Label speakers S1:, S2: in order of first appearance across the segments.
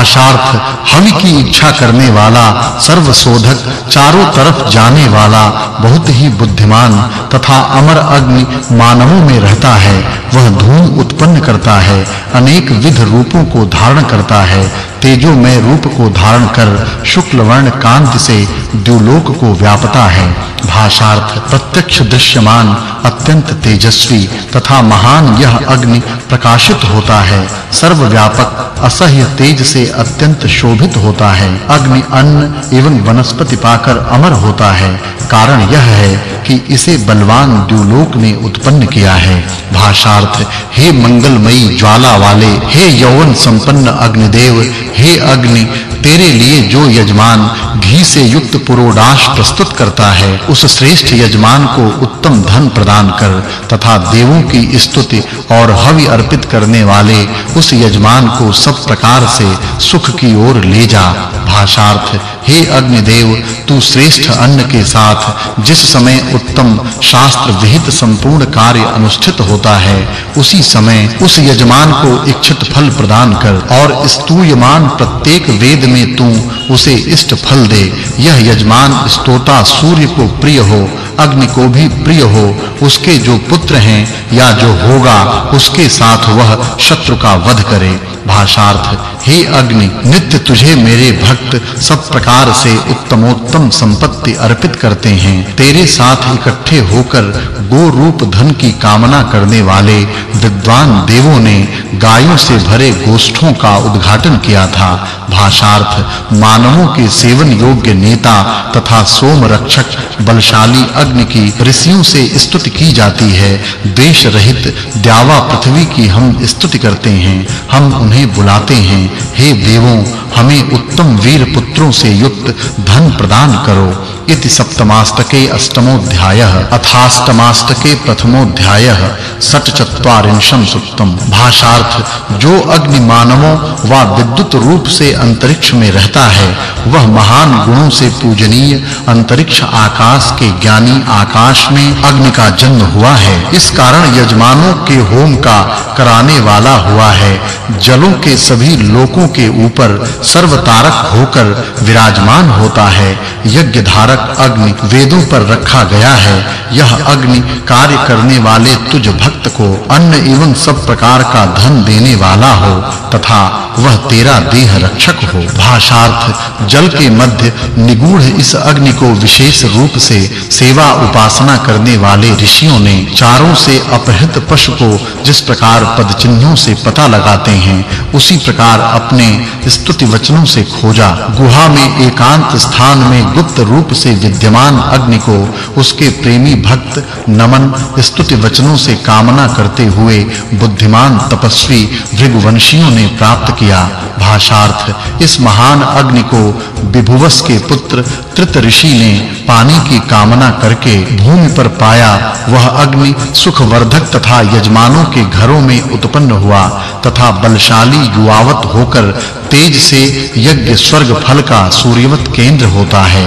S1: भाषार्थ हवि की इच्छा करने वाला, सर्वशोधक, चारों तरफ़ जाने वाला, बहुत ही बुद्धिमान तथा अमर अग्नि मानवों में रहता है, वह धूम उत्पन्न करता है, अनेक विध रूपों को धारण करता है, तेजोमय रूप को धारण कर शुक्ल वर्ण कांति से द्युलोक को व्यापता है, भाषार्थ प्रत्यक्ष दृश्यमान, अत्यंत तेजस्वी तथा महान यह अग्नि प्रकाशित होता है। सर्वव्यापक, असह्य तेज से अत्यंत शोभित होता है। अग्नि अन्न एवं वनस्पति पाकर अमर होता है। कारण यह है कि इसे बलवान द्युलोक ने उत्पन्न किया है। भाषार्थ, हे मंगलमयी ज्वाला वाले, हे यौवन संपन्न अग्निदेव, हे अग्नि तेरे लिए जो यजमान घी से युक्त पुरोडाश प्रस्तुत करता है, उस श्रेष्ठ यजमान को उत्तम धन प्रदान कर तथा देवों की स्तुति और हवि अर्पित करने वाले उस यजमान को सब प्रकार से सुख की ओर ले जा। भाषार्थ, हे अग्निदेव, तू श्रेष्ठ अन्न के साथ, जिस समय उत्तम शास्त्र विहित संपूर्ण कार्य अनुष्ठित होता है, उसी समय उस यजमान को इच्छित फल प्रदान कर, और स्तूयमान प्रत्येक वेद में तू उसे इष्ट फल दे। यह यजमान स्तोता सूर्य को प्रिय हो अग्नि को भी प्रिय हो, उसके जो पुत्र हैं या जो होगा, उसके साथ वह शत्रु का वध करे। भाषार्थ, हे अग्नि, नित्य तुझे मेरे भक्त सब प्रकार से उत्तमोत्तम संपत्ति अर्पित करते हैं। तेरे साथ इकट्ठे होकर गो रूप धन की कामना करने वाले विद्वान देवों ने गायों से भरे गोष्ठों का उद्घाटन किया था। भाषार्थ, मानवों के सेवन योग्य नेता तथा सोम रक्षक बलशाली अग्नि की ऋषियों से स्तुति की जाती है। देश रहित द्यावा पृथ्वी की हम स्तुति करते हैं, हम उन्हें बुलाते हैं। हे देवों, हमें उत्तम वीर पुत्रों से युक्त धन प्रदान करो। इति सप्तमाष्टके अष्टमोध्यायः अथाष्टमाष्टके प्रथमोध्यायः षट्चत्वारिंशं सुक्तम भाषार्थ, जो अग्नि मानवों व विद्युत रूप से अंतरिक्ष में रहता है, वह महान गुणों से पूजनीय अंतरिक्ष आकाश के ज्ञानी आकाश में अग्नि का जन्म हुआ है। इस कारण यजमानों के होम का कराने वाला हुआ है। जलों के सभी लोकों के ऊपर सर्वतारक होकर विराजमान होता है। यज्ञ धारक अग्नि वेदों पर रखा गया है। यह अग्नि कार्य करने वाले तुझ भक्त को अन्न एवं सब प्रकार का धन देने वाला हो, तथा वह तेरा देह रक्षक हो। भाषार्थ, जल के मध्य निगूढ़ इस अग्नि को विशेष रूप से सेवा उपासना करने वाले ऋषियों ने चारों से अपहृत पशु को जिस प्रकार पद चिन्हों से पता लगाते हैं, उसी प्रकार अपने स्तुति वचनों से खोजा। गुहा में एकांत स्थान में गुप्त रूप से विद्यमान अग्नि को, उसके प्रेमी भक्त नमन, स्तुति वचनों से कामना करते हुए बुद्धिमान तपस्वी भृगुवंशियों ने प्राप्त किया। भाषार्थ, इस महान अग्नि को विभुवस के पुत्र त्रित ऋषि ने पानी की कामना करके भूमि पर पाया। वह अग्नि सुखवर्धक तथा यजमानों के घरों में उत्पन्न हुआ तथा बलशाली युवावत होकर तेज से यज्ञ स्वर्ग फल का सूर्यवत केंद्र होता है।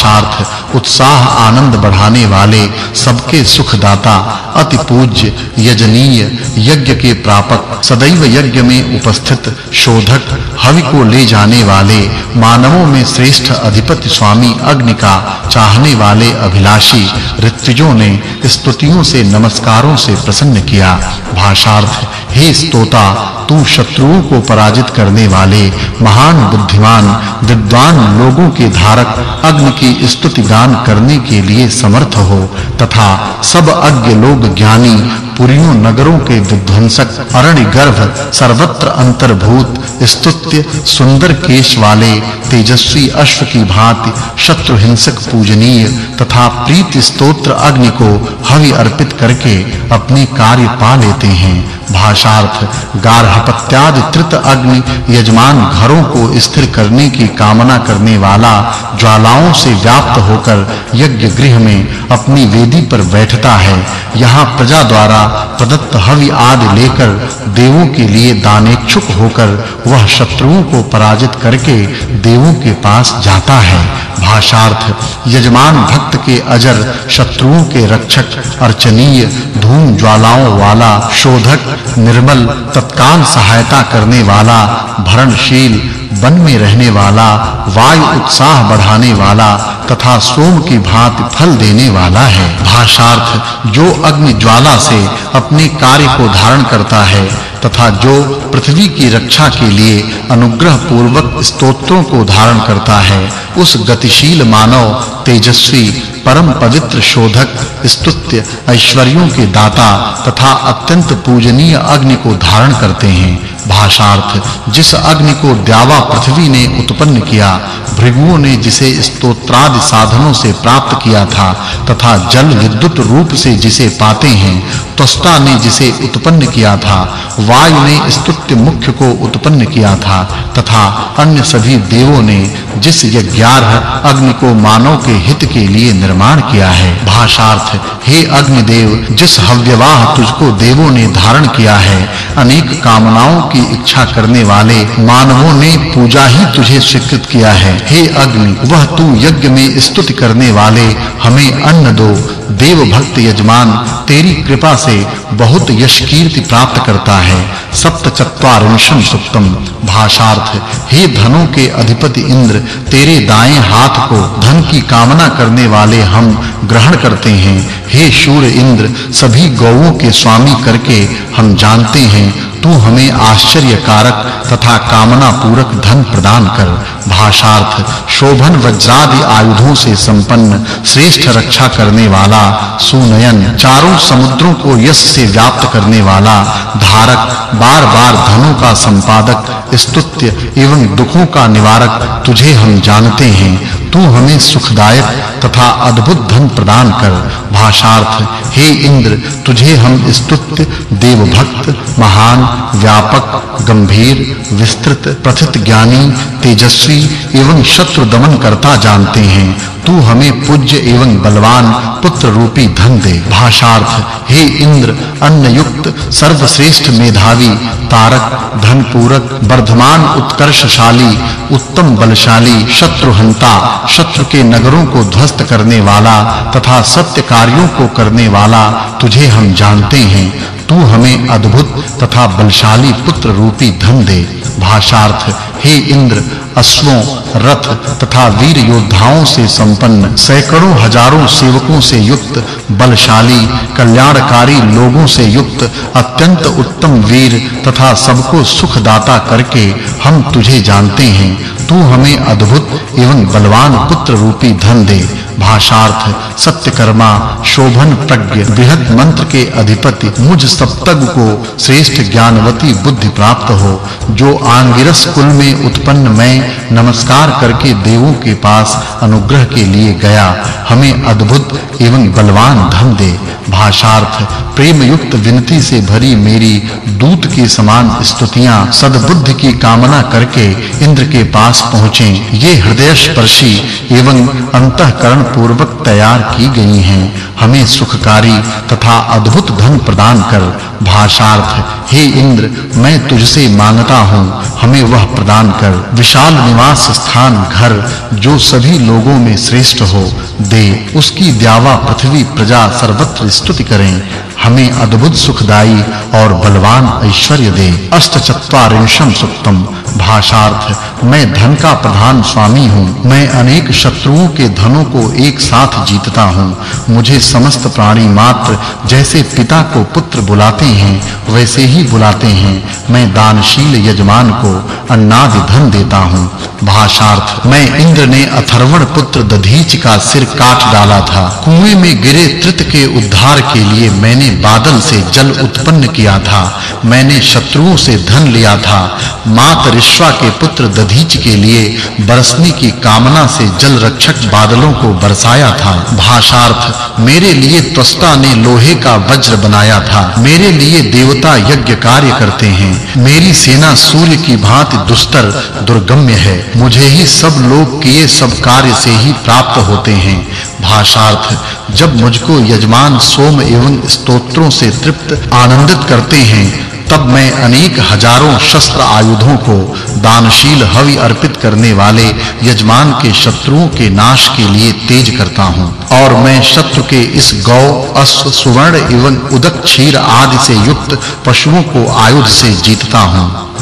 S1: भाषार्थ उत्साह, आनंद बढ़ाने वाले सबके सुखदाता, अति पूज्य, यजनीय, यज्ञ के प्रापक, सदैव यज्ञ में उपस्थित शोधक, हवि को ले जाने वाले, मानवों में श्रेष्ठ अधिपति स्वामी अग्नि का चाहने वाले अभिलाषी ऋत्विजों ने स्तुतियों से, नमस्कारों से प्रसन्न किया। भाषार्थ, हे स्तोता तू शत्रुओं को पराजित करने वाले महान बुद्धिमान, विद्वान लोगों के धारक अग्नि की स्तुति गान करने के लिए समर्थ हो, तथा सब अज्ञ लोग ज्ञानी पुरियों नगरों के विध्वंसक अरण्य गर्भ सर्वत्र अंतर्भूत, स्तुत्य सुंदर केश वाले, तेजस्वी अश्व की भांति शत्रु हिंसक पूजनीय तथा प्रीति स्तोत्र अग्नि को हवि अर्पित करके अपने कार्य पा लेते हैं। भाषार्थ, गार्हपत्यादि तृत अग्नि यजमान घरों को स्थिर करने की कामना करने वाला ज्वालाओं से व्याप्त होकर यज्ञ गृह में अपनी वेदी पर बैठता है। यहाँ प्रजा द्वारा प्रदत्त हवि आदि लेकर देवों के लिए दानेच्छुक होकर वह शत्रुओं को पराजित करके देवों के पास जाता है। भाषार्थ, यजमान भक्त के अजर, शत्रुओं के रक्षक, अर्चनीय, धूम ज्वालाओं वाला, शोधक, निर्मल, तत्काल सहायता करने वाला, भरणशील, वन में रहने वाला, वायु उत्साह बढ़ाने वाला, तथा सोम की भांति फल देने वाला है। भाषार्थ, जो अग्नि ज्वाला से अपने कार्य को धारण करता है तथा जो पृथ्वी की रक्षा के लिए अनुग्रह पूर्वक स्तोत्रों को धारण करता है, उस गतिशील मानव तेजस्वी परम पवित्र शोधक, स्तुत्य, ऐश्वर्यों के दाता तथा अत्यंत पूजनीय अग्नि को धारण करते हैं। भाषार्थ, जिस अग्नि को द्यावा पृथ्वी ने उत्पन्न किया, भृगुओं ने जिसे स्तोत्रादि साधनों से प्राप्त किया था तथा जल विद्युत रूप से जिसे पाते हैं त्वष्टा ने जिसे उत्पन्न किया था, वायु ने स्तुत्य मुख्य को उत्पन्न किया था तथा अन्य सभी देवों ने जिस यज्ञार्ह अग्नि को मानव के हित के लिए निर्माण किया है। भाषार्थ, हे अग्निदेव, जिस हव्यवाह तुझको देवों ने धारण किया है, अनेक कामनाओं की इच्छा करने वाले मानवों ने पूजा ही तुझे स्वीकृत किया है। हे अग्नि, वह तू यज्ञ में स्तुति करने वाले, हमें अन्न दो। देव भक्त यजमान, तेरी कृपा से बहुत यश कीर्ति प्राप्त करता है। सप्तचत्वारिंशम सुक्तम भाषार्थ, हे धनों के अधिपति इंद्र, तेरे दाएँ हाथ को धन की कामना करने वाले हम ग्रहण करते हैं। हे शूर इंद्र, सभी गौओं के स्वामी करके हम जानते हैं तू हमें आश्चर्य कारक तथा कामना पूरक धन प्रदान कर। भाषार्थ, शोभन वज्रादि आयुधों से संपन्न, श्रेष्ठ रक्षा करने वाला, सुनयन, चारों समुद्रों को यश से व्याप्त करने वाला, धारक, बार-बार धनों का संपादक, स्तुत्य एवं दुखों का निवारक तुझे हम जानते हैं। तू हमें सुखदायक तथा अद्भुत धन प्रदान कर। भाषार्थ, हे इंद्र, तुझे हम स्तुत्य, देवभक्त, महान व्यापक, गंभीर, विस्तृत प्रथित ज्ञानी, तेजस्वी एवं शत्रु दमन करता जानते हैं। तू हमें पूज्य एवं बलवान पुत्र रूपी धन दे। भाषार्थ, हे इंद्र अन्न युक्त सर्वश्रेष्ठ मेधावी, तारक धन पूरक वर्धमान, उत्कर्षशाली, उत्तम बलशाली, शत्रुहंता, शत्रु के नगरों को ध्वस्त करने वाला तथा सत्य कार्यों को करने वाला तुझे हम जानते हैं। तू हमें अद्भुत तथा बलशाली पुत्र रूपी धन दे। भाषार्थ, हे इंद्र, अश्वों, रथ तथा वीर योद्धाओं से संपन्न, सैकड़ों हज़ारों सेवकों से युक्त, बलशाली, कल्याणकारी लोगों से युक्त, अत्यंत उत्तम वीर तथा सबको सुखदाता करके हम तुझे जानते हैं। तू हमें अद्भुत एवं बलवान पुत्र रूपी धन दे। भाषार्थ, सत्यकर्मा, शोभन प्रज्ञ बृहत मंत्र के अधिपति, मुझ सप्तग को श्रेष्ठ ज्ञानवती बुद्धि प्राप्त हो, जो आंगिरस कुल में उत्पन्न मैं नमस्कार करके देवों के पास अनुग्रह के लिए गया, हमें अद्भुत एवं बलवान धन दे। भाषार्थ प्रेम युक्त विनती से भरी मेरी दूत के समान स्तुतियाँ, सद्बुद्धि की कामना करके इंद्र के पास पहुँचे। ये हृदय स्पर्शी एवं अंतःकरण पूर्वक तैयार की गई हैं। हमें सुखकारी तथा अद्भुत धन प्रदान कर भाषार्थ, हे इंद्र, मैं तुझसे माँगता हूँ। हमें वह प्रदान कर विशाल निवास स्थान घर जो सभी लोगों में श्रेष्ठ हो। दे उसकी द्यावा पृथ्वी प्रजा सर्वत्र स्तुति करें। हमें अद्भुत सुखदाई और बलवान ऐश्वर्य दे। अष्टचत्वारिंशम सुक्तम। भाषार्थ मैं धन का प्रधान स्वामी हूँ। मैं अनेक शत्रुओं के धनों को एक साथ जीतता हूँ। मुझे समस्त प्राणी मात्र जैसे पिता को पुत्र बुलाते हैं, वैसे ही बुलाते हैं। मैं दानशील यजमान को अन्नादि धन देता हूँ। भाषार्थ, मैं इंद्र ने अथर्वण पुत्र दधीच का सिर काट डाला था। कुएँ में गिरे तृत के उद्धार के लिए मैंने बादल से जल उत्पन्न किया था। मैंने शत्रुओं से धन लिया था। मात ऋष्वा के पुत्र दधीच के लिए बरसने की कामना से जल रक्षक बादलों को बरसाया था। भाषार्थ, मेरे लिए त्वष्टा ने लोहे का वज्र बनाया था। मेरे लिए देवता यज्ञ कार्य करते हैं। मेरी सेना सूर्य की भांति दुस्तर, दुर्गम्य है। मुझे ही सब लोग किए सब कार्य से ही प्राप्त होते हैं। भाषार्थ, जब मुझको यजमान सोम एवं स्तोत्रों से तृप्त, आनंदित करते हैं तब मैं अनेक हज़ारों शस्त्र आयुधों को दानशील हवि अर्पित करने वाले यजमान के शत्रुओं के नाश के लिए तेज करता हूँ। और मैं शत्रु के इस गौ, अश्व, सुवर्ण एवं उदक क्षीर आदि से युक्त पशुओं को आयुध से जीतता हूँ।